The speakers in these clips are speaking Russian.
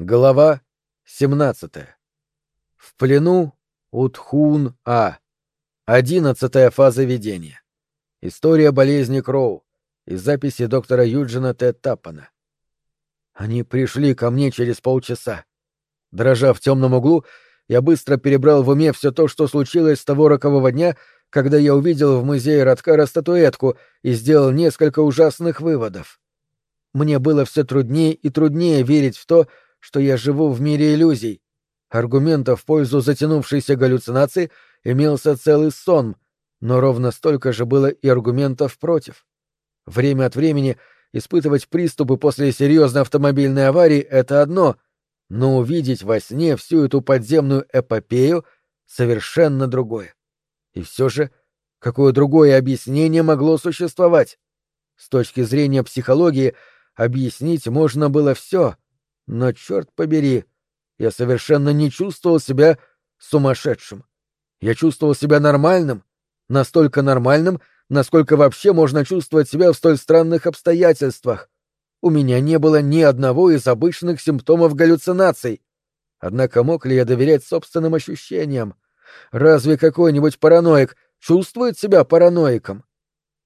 Глава 17. В плену у Тхун-А. Одиннадцатая фаза видения. История болезни Кроу. Из записи доктора Юджина Т. Таппана. Они пришли ко мне через полчаса. Дрожа в темном углу, я быстро перебрал в уме все то, что случилось с того рокового дня, когда я увидел в музее Радкара статуэтку и сделал несколько ужасных выводов. Мне было все труднее и труднее верить в то, что я живу в мире иллюзий. Аргументов в пользу затянувшейся галлюцинации имелся целый сон, но ровно столько же было и аргументов против. Время от времени испытывать приступы после серьезной автомобильной аварии — это одно, но увидеть во сне всю эту подземную эпопею — совершенно другое. И все же, какое другое объяснение могло существовать? С точки зрения психологии, объяснить можно было все — но, черт побери, я совершенно не чувствовал себя сумасшедшим. Я чувствовал себя нормальным, настолько нормальным, насколько вообще можно чувствовать себя в столь странных обстоятельствах. У меня не было ни одного из обычных симптомов галлюцинаций. Однако мог ли я доверять собственным ощущениям? Разве какой-нибудь параноик чувствует себя параноиком?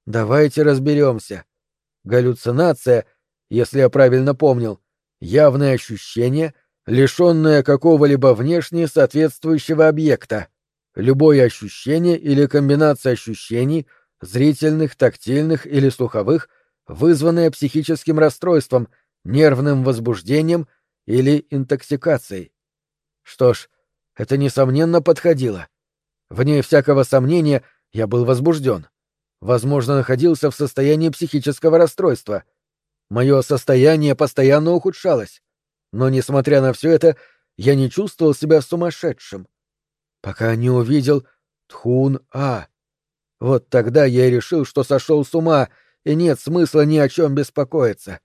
Давайте разберемся. Галлюцинация, если я правильно помнил, явное ощущение, лишенное какого-либо внешне соответствующего объекта. Любое ощущение или комбинация ощущений, зрительных, тактильных или слуховых, вызванное психическим расстройством, нервным возбуждением или интоксикацией. Что ж, это несомненно подходило. Вне всякого сомнения я был возбужден. Возможно, находился в состоянии психического расстройства — Мое состояние постоянно ухудшалось. Но, несмотря на все это, я не чувствовал себя сумасшедшим. Пока не увидел Тхун-А. Вот тогда я решил, что сошел с ума, и нет смысла ни о чем беспокоиться.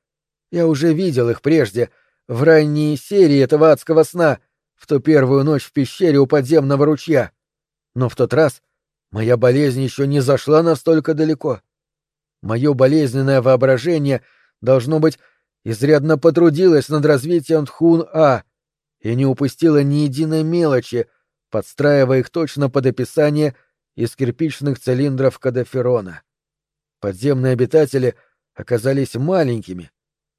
Я уже видел их прежде, в ранней серии этого адского сна, в ту первую ночь в пещере у подземного ручья. Но в тот раз моя болезнь еще не зашла настолько далеко. Мое болезненное воображение — должно быть, изрядно потрудилась над развитием Тхун-А и не упустила ни единой мелочи, подстраивая их точно под описание из кирпичных цилиндров Кадаферона. Подземные обитатели оказались маленькими,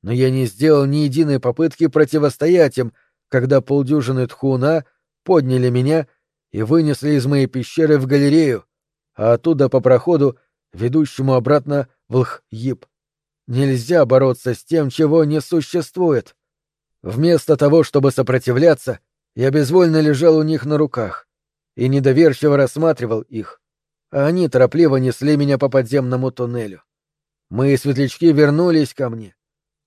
но я не сделал ни единой попытки противостоять им, когда полдюжины Тхуна подняли меня и вынесли из моей пещеры в галерею, а оттуда по проходу, ведущему обратно в Лхйип. Нельзя бороться с тем, чего не существует. Вместо того, чтобы сопротивляться, я безвольно лежал у них на руках и недоверчиво рассматривал их, а они торопливо несли меня по подземному туннелю. Мои светлячки вернулись ко мне.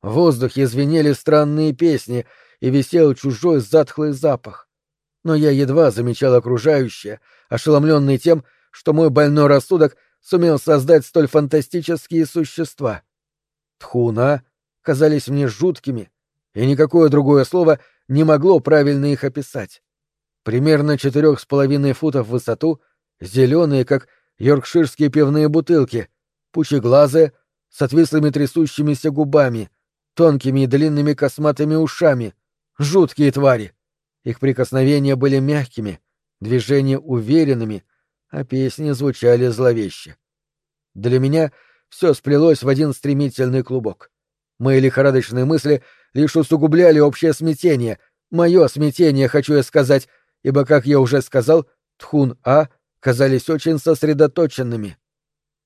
В воздухе звенели странные песни, и висел чужой затхлый запах. Но я едва замечал окружающее, ошеломленный тем, что мой больной рассудок сумел создать столь фантастические существа — Тхуна казались мне жуткими, и никакое другое слово не могло правильно их описать. Примерно четырех с половиной футов в высоту, зеленые, как йоркширские пивные бутылки, пучеглазые, с отвислыми трясущимися губами, тонкими и длинными косматыми ушами, жуткие твари. Их прикосновения были мягкими, движения уверенными, а песни звучали зловеще. Для меня — все сплелось в один стремительный клубок. Мои лихорадочные мысли лишь усугубляли общее смятение, мое смятение, хочу я сказать, ибо, как я уже сказал, Тхун-А казались очень сосредоточенными.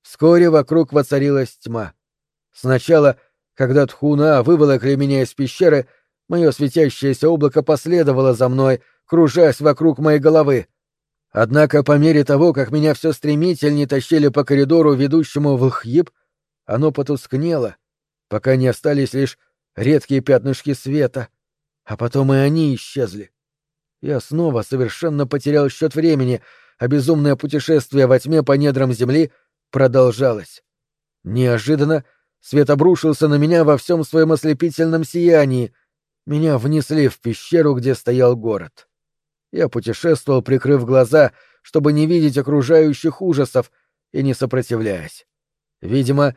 Вскоре вокруг воцарилась тьма. Сначала, когда Тхуна выволокли меня из пещеры, мое светящееся облако последовало за мной, кружась вокруг моей головы. Однако по мере того, как меня все стремительнее тащили по коридору, ведущему в Лхьиб, оно потускнело, пока не остались лишь редкие пятнышки света, а потом и они исчезли. Я снова совершенно потерял счет времени, а безумное путешествие во тьме по недрам земли продолжалось. Неожиданно свет обрушился на меня во всем своем ослепительном сиянии. Меня внесли в пещеру, где стоял город. Я путешествовал, прикрыв глаза, чтобы не видеть окружающих ужасов и не сопротивляясь. Видимо,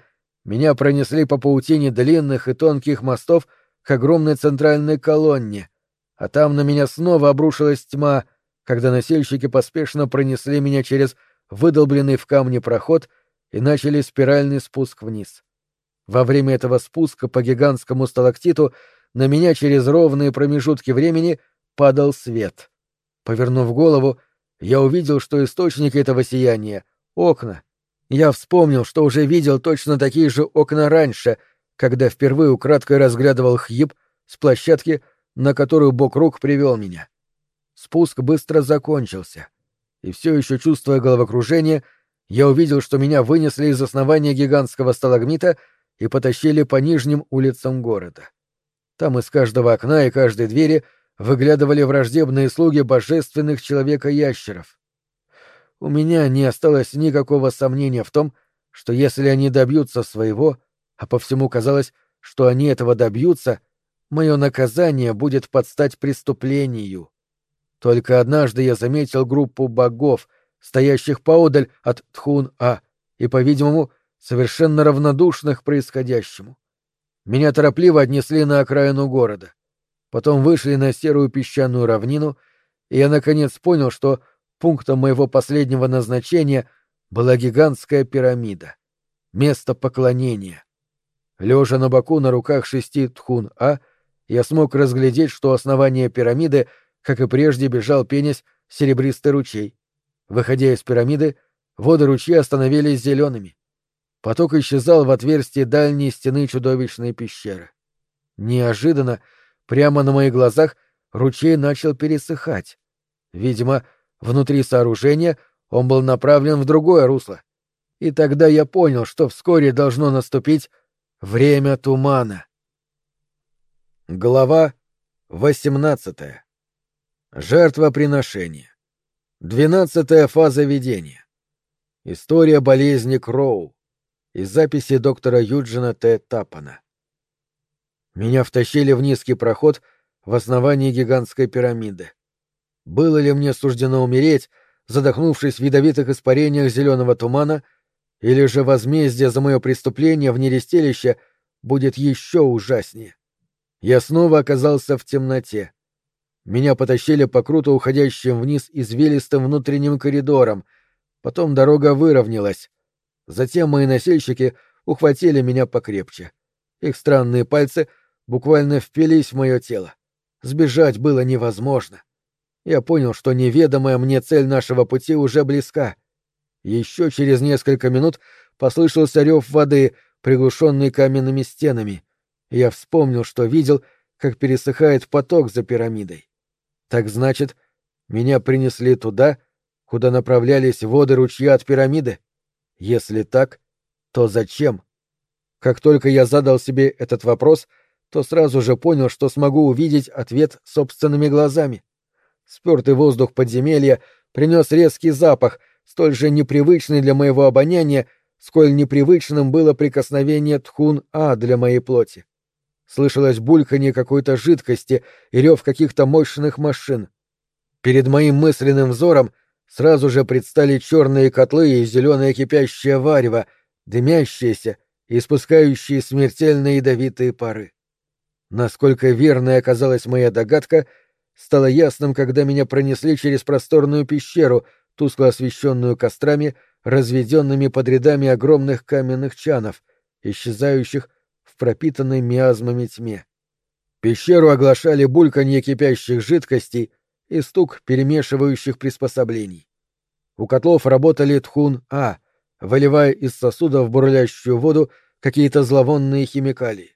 меня пронесли по паутине длинных и тонких мостов к огромной центральной колонне, а там на меня снова обрушилась тьма, когда носильщики поспешно пронесли меня через выдолбленный в камне проход и начали спиральный спуск вниз. Во время этого спуска по гигантскому сталактиту на меня через ровные промежутки времени падал свет. Повернув голову, я увидел, что источник этого сияния — окна. Я вспомнил, что уже видел точно такие же окна раньше, когда впервые украдкой разглядывал Хьиб с площадки, на которую бок рук привел меня. Спуск быстро закончился, и все еще чувствуя головокружение, я увидел, что меня вынесли из основания гигантского сталагмита и потащили по нижним улицам города. Там из каждого окна и каждой двери выглядывали враждебные слуги божественных человека-ящеров. У меня не осталось никакого сомнения в том, что если они добьются своего, а по всему казалось, что они этого добьются, мое наказание будет подстать преступлению. Только однажды я заметил группу богов, стоящих поодаль от Тхун-А, и, по-видимому, совершенно равнодушных происходящему. Меня торопливо отнесли на окраину города. Потом вышли на серую песчаную равнину, и я наконец понял, что пунктом моего последнего назначения была гигантская пирамида. Место поклонения. Лежа на боку на руках шести Тхун-А, я смог разглядеть, что основание пирамиды — как и прежде, бежал пенясь серебристый ручей. Выходя из пирамиды, воды ручья становились зелеными. Поток исчезал в отверстии дальней стены чудовищной пещеры. Неожиданно, прямо на моих глазах, ручей начал пересыхать. Видимо, внутри сооружения он был направлен в другое русло. И тогда я понял, что вскоре должно наступить время тумана. Глава восемнадцатая Жертвоприношение. Двенадцатая фаза видения. История болезни Кроу. Из записи доктора Юджина Т. Тапана. Меня втащили в низкий проход в основании гигантской пирамиды. Было ли мне суждено умереть, задохнувшись в ядовитых испарениях зеленого тумана, или же возмездие за мое преступление в нерестилище будет еще ужаснее? Я снова оказался в темноте. Меня потащили по круто уходящим вниз извилистым внутренним коридорам. Потом дорога выровнялась. Затем мои носильщики ухватили меня покрепче. Их странные пальцы буквально впились в мое тело. Сбежать было невозможно. Я понял, что неведомая мне цель нашего пути уже близка. Еще через несколько минут послышался рев воды, приглушенный каменными стенами. Я вспомнил, что видел, как пересыхает поток за пирамидой. Так значит, меня принесли туда, куда направлялись воды ручья от пирамиды? Если так, то зачем? Как только я задал себе этот вопрос, то сразу же понял, что смогу увидеть ответ собственными глазами. Спертый воздух подземелья принес резкий запах, столь же непривычный для моего обоняния, сколь непривычным было прикосновение тхун-а для моей плоти. Слышалось бульканье какой-то жидкости и рев каких-то мощных машин. Перед моим мысленным взором сразу же предстали черные котлы и зеленое кипящее варево, дымящиеся и испускающие смертельно ядовитые пары. Насколько верной оказалась моя догадка, стало ясным, когда меня пронесли через просторную пещеру, тускло освещенную кострами, разведенными под рядами огромных каменных чанов, исчезающих пропитанной миазмами тьме. Пещеру оглашали бульканье кипящих жидкостей и стук перемешивающих приспособлений. У котлов работали тхун-а, выливая из сосудов бурлящую воду какие-то зловонные химикалии.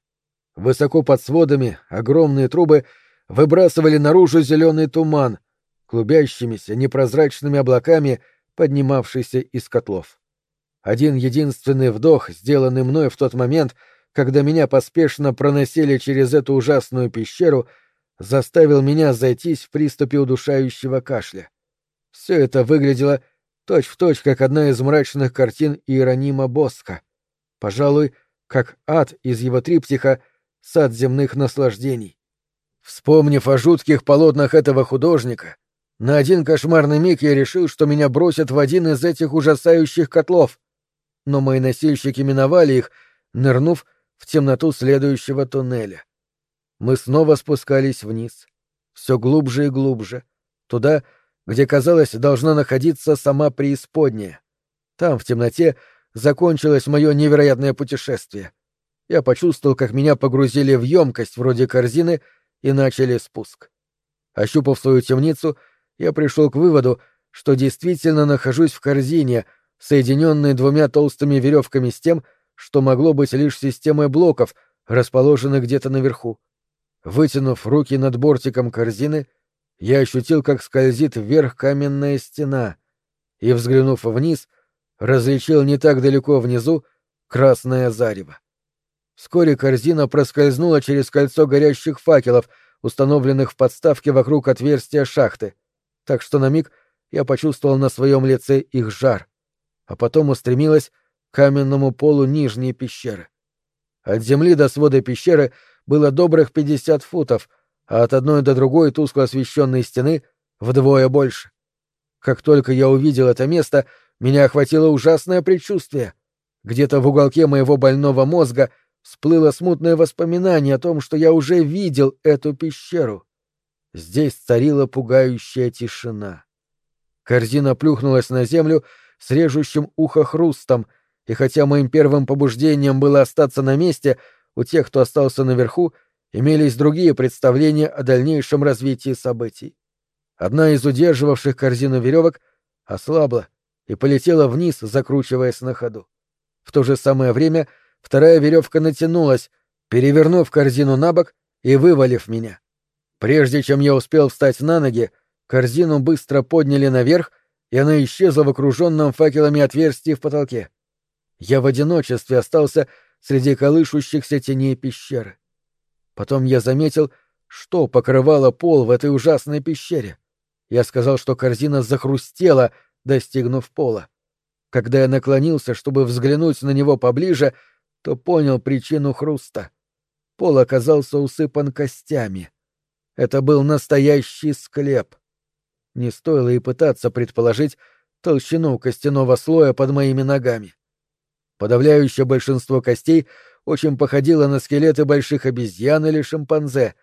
Высоко под сводами огромные трубы выбрасывали наружу зеленый туман, клубящимися непрозрачными облаками, поднимавшийся из котлов. Один единственный вдох, сделанный мной в тот момент — когда меня поспешно проносили через эту ужасную пещеру, заставил меня зайтись в приступе удушающего кашля. Все это выглядело точь-в-точь, точь, как одна из мрачных картин Иеронима Боска. Пожалуй, как ад из его триптиха «Сад земных наслаждений». Вспомнив о жутких полотнах этого художника, на один кошмарный миг я решил, что меня бросят в один из этих ужасающих котлов. Но мои носильщики миновали их, нырнув в темноту следующего туннеля. Мы снова спускались вниз. все глубже и глубже, туда, где, казалось, должна находиться сама преисподняя. Там, в темноте, закончилось мое невероятное путешествие. Я почувствовал, как меня погрузили в емкость вроде корзины и начали спуск. Ощупав свою темницу, я пришел к выводу, что действительно нахожусь в корзине, соединенной двумя толстыми веревками с тем, что могло быть лишь системой блоков, расположенных где-то наверху. Вытянув руки над бортиком корзины, я ощутил, как скользит вверх каменная стена, и, взглянув вниз, различил не так далеко внизу красное зарево. Вскоре корзина проскользнула через кольцо горящих факелов, установленных в подставке вокруг отверстия шахты, так что на миг я почувствовал на своем лице их жар, а потом устремилась к каменному полу нижней пещеры. От земли до свода пещеры было добрых пятьдесят футов, а от одной до другой тускло освещенной стены вдвое больше. Как только я увидел это место, меня охватило ужасное предчувствие. Где-то в уголке моего больного мозга всплыло смутное воспоминание о том, что я уже видел эту пещеру. Здесь царила пугающая тишина. Корзина плюхнулась на землю с режущим ухо хрустом, и хотя моим первым побуждением было остаться на месте, у тех, кто остался наверху, имелись другие представления о дальнейшем развитии событий. Одна из удерживавших корзину веревок ослабла и полетела вниз, закручиваясь на ходу. В то же самое время вторая веревка натянулась, перевернув корзину на бок и вывалив меня. Прежде чем я успел встать на ноги, корзину быстро подняли наверх, и она исчезла в окруженном факелами отверстии в потолке. Я в одиночестве остался среди колышущихся теней пещеры. Потом я заметил, что покрывало пол в этой ужасной пещере. Я сказал, что корзина захрустела, достигнув пола. Когда я наклонился, чтобы взглянуть на него поближе, то понял причину хруста. Пол оказался усыпан костями. Это был настоящий склеп. Не стоило и пытаться предположить толщину костяного слоя под моими ногами. Подавляющее большинство костей очень походило на скелеты больших обезьян или шимпанзе,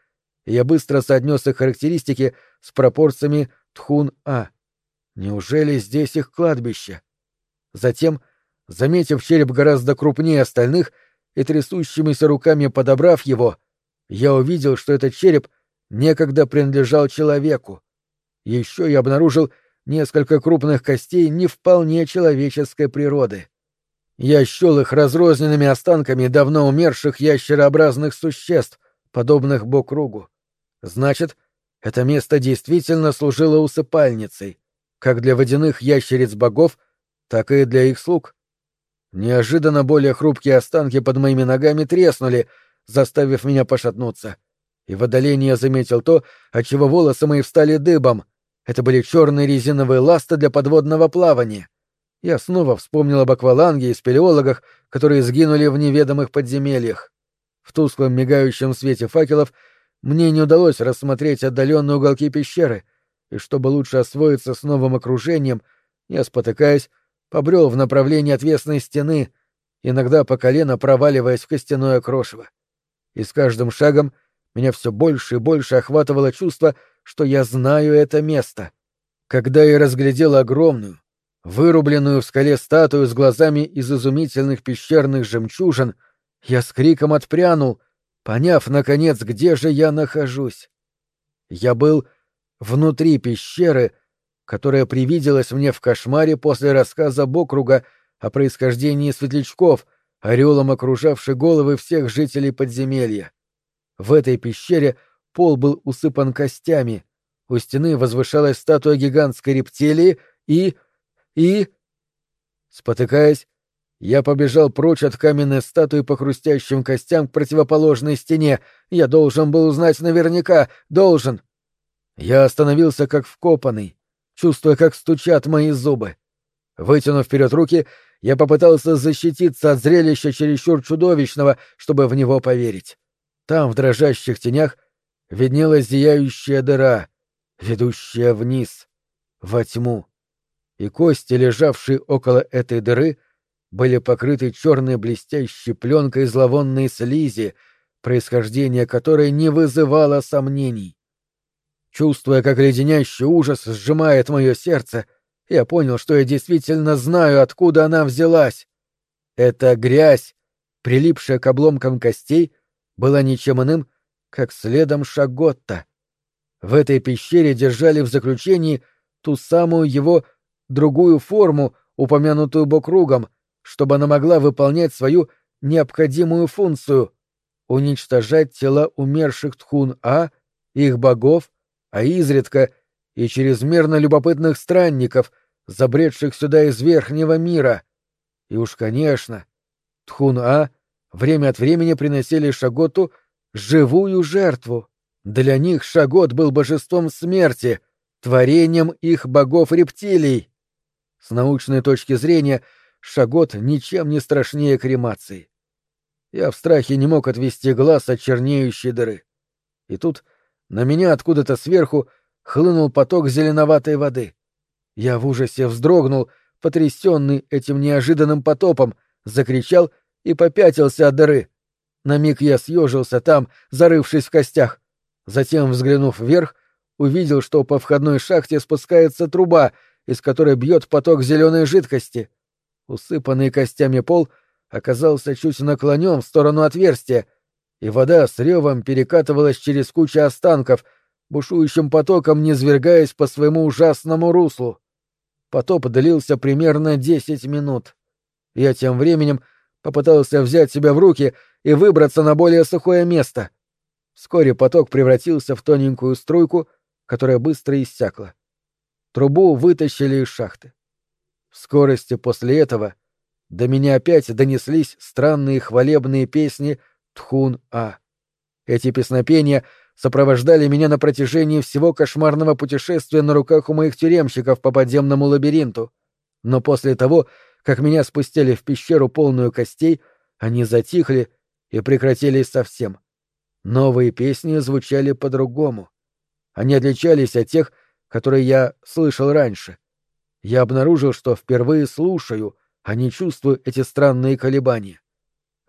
я быстро соотнес их характеристики с пропорциями Тхун-А. Неужели здесь их кладбище? Затем, заметив череп гораздо крупнее остальных и трясущимися руками подобрав его, я увидел, что этот череп — некогда принадлежал человеку. Еще я обнаружил несколько крупных костей не вполне человеческой природы. Я счел их разрозненными останками давно умерших ящерообразных существ, подобных бок-кругу. Значит, это место действительно служило усыпальницей, как для водяных ящериц-богов, так и для их слуг. Неожиданно более хрупкие останки под моими ногами треснули, заставив меня пошатнуться — и в отдалении я заметил то, отчего волосы мои встали дыбом. Это были черные резиновые ласты для подводного плавания. Я снова вспомнил об акваланге и спелеологах, которые сгинули в неведомых подземельях. В тусклом мигающем свете факелов мне не удалось рассмотреть отдаленные уголки пещеры, и чтобы лучше освоиться с новым окружением, я, спотыкаясь, побрел в направлении отвесной стены, иногда по колено проваливаясь в костяное крошево. И с каждым шагом — меня все больше и больше охватывало чувство, что я знаю это место. Когда я разглядел огромную, вырубленную в скале статую с глазами из изумительных пещерных жемчужин, я с криком отпрянул, поняв, наконец, где же я нахожусь. Я был внутри пещеры, которая привиделась мне в кошмаре после рассказа Бокруга о происхождении светлячков, орелом окружавшей головы всех жителей подземелья. В этой пещере пол был усыпан костями, у стены возвышалась статуя гигантской рептилии и... и... Спотыкаясь, я побежал прочь от каменной статуи по хрустящим костям к противоположной стене. Я должен был узнать наверняка. Должен. Я остановился как вкопанный, чувствуя, как стучат мои зубы. Вытянув вперед руки, я попытался защититься от зрелища чересчур чудовищного, чтобы в него поверить. Там, в дрожащих тенях, виднелась зияющая дыра, ведущая вниз, во тьму. И кости, лежавшие около этой дыры, были покрыты черной блестящей пленкой зловонной слизи, происхождение которой не вызывало сомнений. Чувствуя, как леденящий ужас сжимает мое сердце, я понял, что я действительно знаю, откуда она взялась. Эта грязь, прилипшая к обломкам костей, была ничем иным, как следом Шаготта. В этой пещере держали в заключении ту самую его другую форму, упомянутую Бокругом, чтобы она могла выполнять свою необходимую функцию — уничтожать тела умерших Тхун-А, их богов, а изредка и чрезмерно любопытных странников, забредших сюда из верхнего мира. И уж, конечно, Тхун-А время от времени приносили Шаготу живую жертву. Для них Шагот был божеством смерти, творением их богов-рептилий. С научной точки зрения Шагот ничем не страшнее кремации. Я в страхе не мог отвести глаз от чернеющей дыры. И тут на меня откуда-то сверху хлынул поток зеленоватой воды. Я в ужасе вздрогнул, потрясенный этим неожиданным потопом, закричал и попятился от дыры. На миг я съежился там, зарывшись в костях. Затем, взглянув вверх, увидел, что по входной шахте спускается труба, из которой бьет поток зеленой жидкости. Усыпанный костями пол оказался чуть наклонен в сторону отверстия — и вода с ревом перекатывалась через кучу останков, бушующим потоком низвергаясь по своему ужасному руслу. Потоп длился примерно десять минут. Я тем временем попытался взять себя в руки и выбраться на более сухое место. Вскоре поток превратился в тоненькую струйку, которая быстро иссякла. Трубу вытащили из шахты. В скорости после этого до меня опять донеслись странные хвалебные песни Тхун-А. Эти песнопения сопровождали меня на протяжении всего кошмарного путешествия на руках у моих тюремщиков по подземному лабиринту. Но после того, как меня спустили в пещеру полную костей, они затихли и прекратились совсем. Новые песни звучали по-другому. Они отличались от тех, которые я слышал раньше. Я обнаружил, что впервые слушаю, а не чувствую эти странные колебания.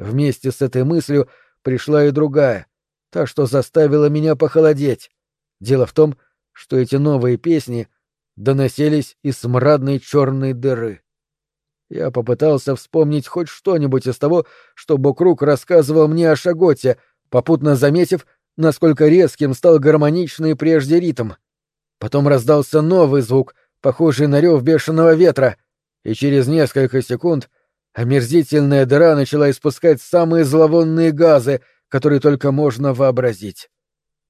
Вместе с этой мыслью пришла и другая, та, что заставила меня похолодеть. Дело в том, что эти новые песни доносились из смрадной черной дыры. Я попытался вспомнить хоть что-нибудь из того, что Бокрук рассказывал мне о Шаготе, попутно заметив, насколько резким стал гармоничный прежде ритм. Потом раздался новый звук, похожий на рев бешеного ветра, и через несколько секунд — Омерзительная дыра начала испускать самые зловонные газы, которые только можно вообразить.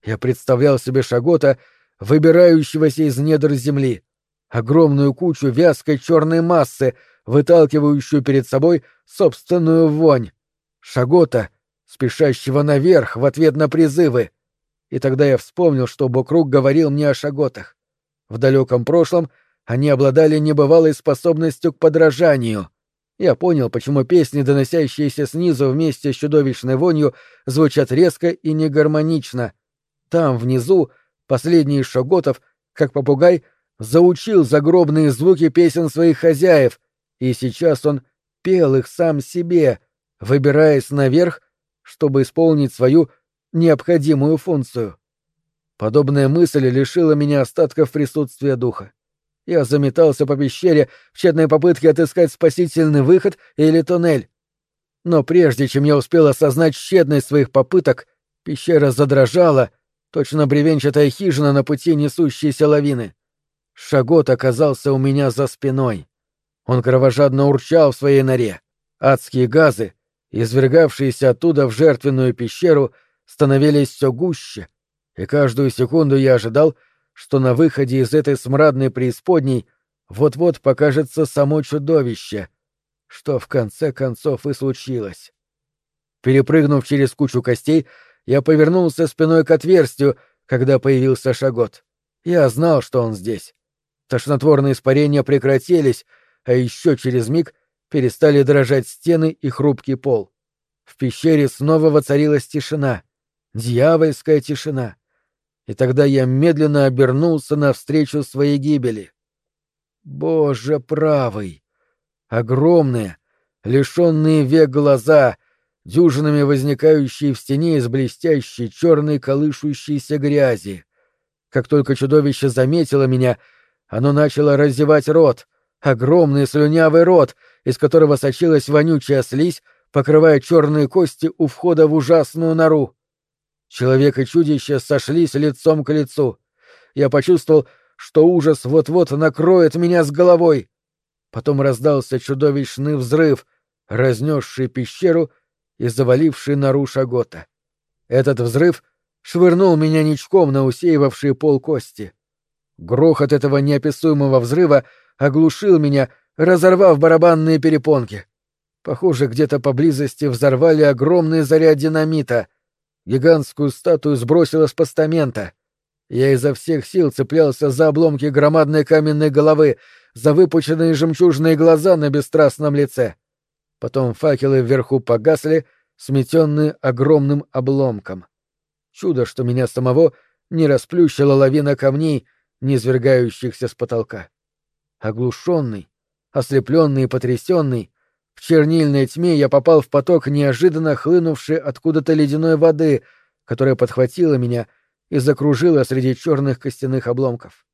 Я представлял себе Шагота, выбирающегося из недр земли, огромную кучу вязкой черной массы, выталкивающую перед собой собственную вонь. Шагота, спешащего наверх в ответ на призывы. И тогда я вспомнил, что Бокруг говорил мне о Шаготах. В далеком прошлом они обладали небывалой способностью к подражанию — я понял, почему песни, доносящиеся снизу вместе с чудовищной вонью, звучат резко и негармонично. Там, внизу, последний шаготов, как попугай, заучил загробные звуки песен своих хозяев, и сейчас он пел их сам себе, выбираясь наверх, чтобы исполнить свою необходимую функцию. Подобная мысль лишила меня остатков присутствия духа. Я заметался по пещере в тщетной попытке отыскать спасительный выход или туннель. Но прежде чем я успел осознать тщетность своих попыток, пещера задрожала, точно бревенчатая хижина на пути несущейся лавины. Шагот оказался у меня за спиной. Он кровожадно урчал в своей норе. Адские газы, извергавшиеся оттуда в жертвенную пещеру, становились все гуще, и каждую секунду я ожидал, что на выходе из этой смрадной преисподней вот-вот покажется само чудовище, что в конце концов и случилось. Перепрыгнув через кучу костей, я повернулся спиной к отверстию, когда появился Шагот. Я знал, что он здесь. Тошнотворные испарения прекратились, а еще через миг перестали дрожать стены и хрупкий пол. В пещере снова воцарилась тишина. Дьявольская тишина и тогда я медленно обернулся навстречу своей гибели. Боже правый! Огромные, лишенные век глаза, дюжинами возникающие в стене из блестящей черной колышущейся грязи. Как только чудовище заметило меня, оно начало разевать рот, огромный слюнявый рот, из которого сочилась вонючая слизь, покрывая черные кости у входа в ужасную нору. Человек и чудище сошлись лицом к лицу. Я почувствовал, что ужас вот-вот накроет меня с головой. Потом раздался чудовищный взрыв, разнесший пещеру и заваливший нору Шагота. Этот взрыв швырнул меня ничком на усеивавшие пол кости. Грохот этого неописуемого взрыва оглушил меня, разорвав барабанные перепонки. Похоже, где-то поблизости взорвали огромный заряд динамита. Гигантскую статую сбросило с постамента. Я изо всех сил цеплялся за обломки громадной каменной головы, за выпученные жемчужные глаза на бесстрастном лице. Потом факелы вверху погасли, сметенные огромным обломком. Чудо, что меня самого не расплющила лавина камней, низвергающихся с потолка. Оглушенный, ослепленный и потрясенный, в чернильной тьме я попал в поток неожиданно хлынувшей откуда-то ледяной воды, которая подхватила меня и закружила среди черных костяных обломков.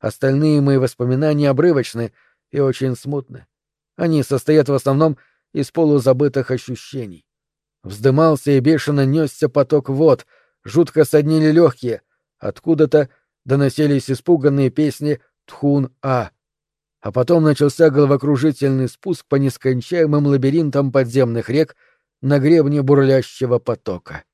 Остальные мои воспоминания обрывочны и очень смутны. Они состоят в основном из полузабытых ощущений. Вздымался и бешено несся поток вод, жутко соднили легкие, откуда-то доносились испуганные песни Тхун-А. А потом начался головокружительный спуск по нескончаемым лабиринтам подземных рек на гребне бурлящего потока.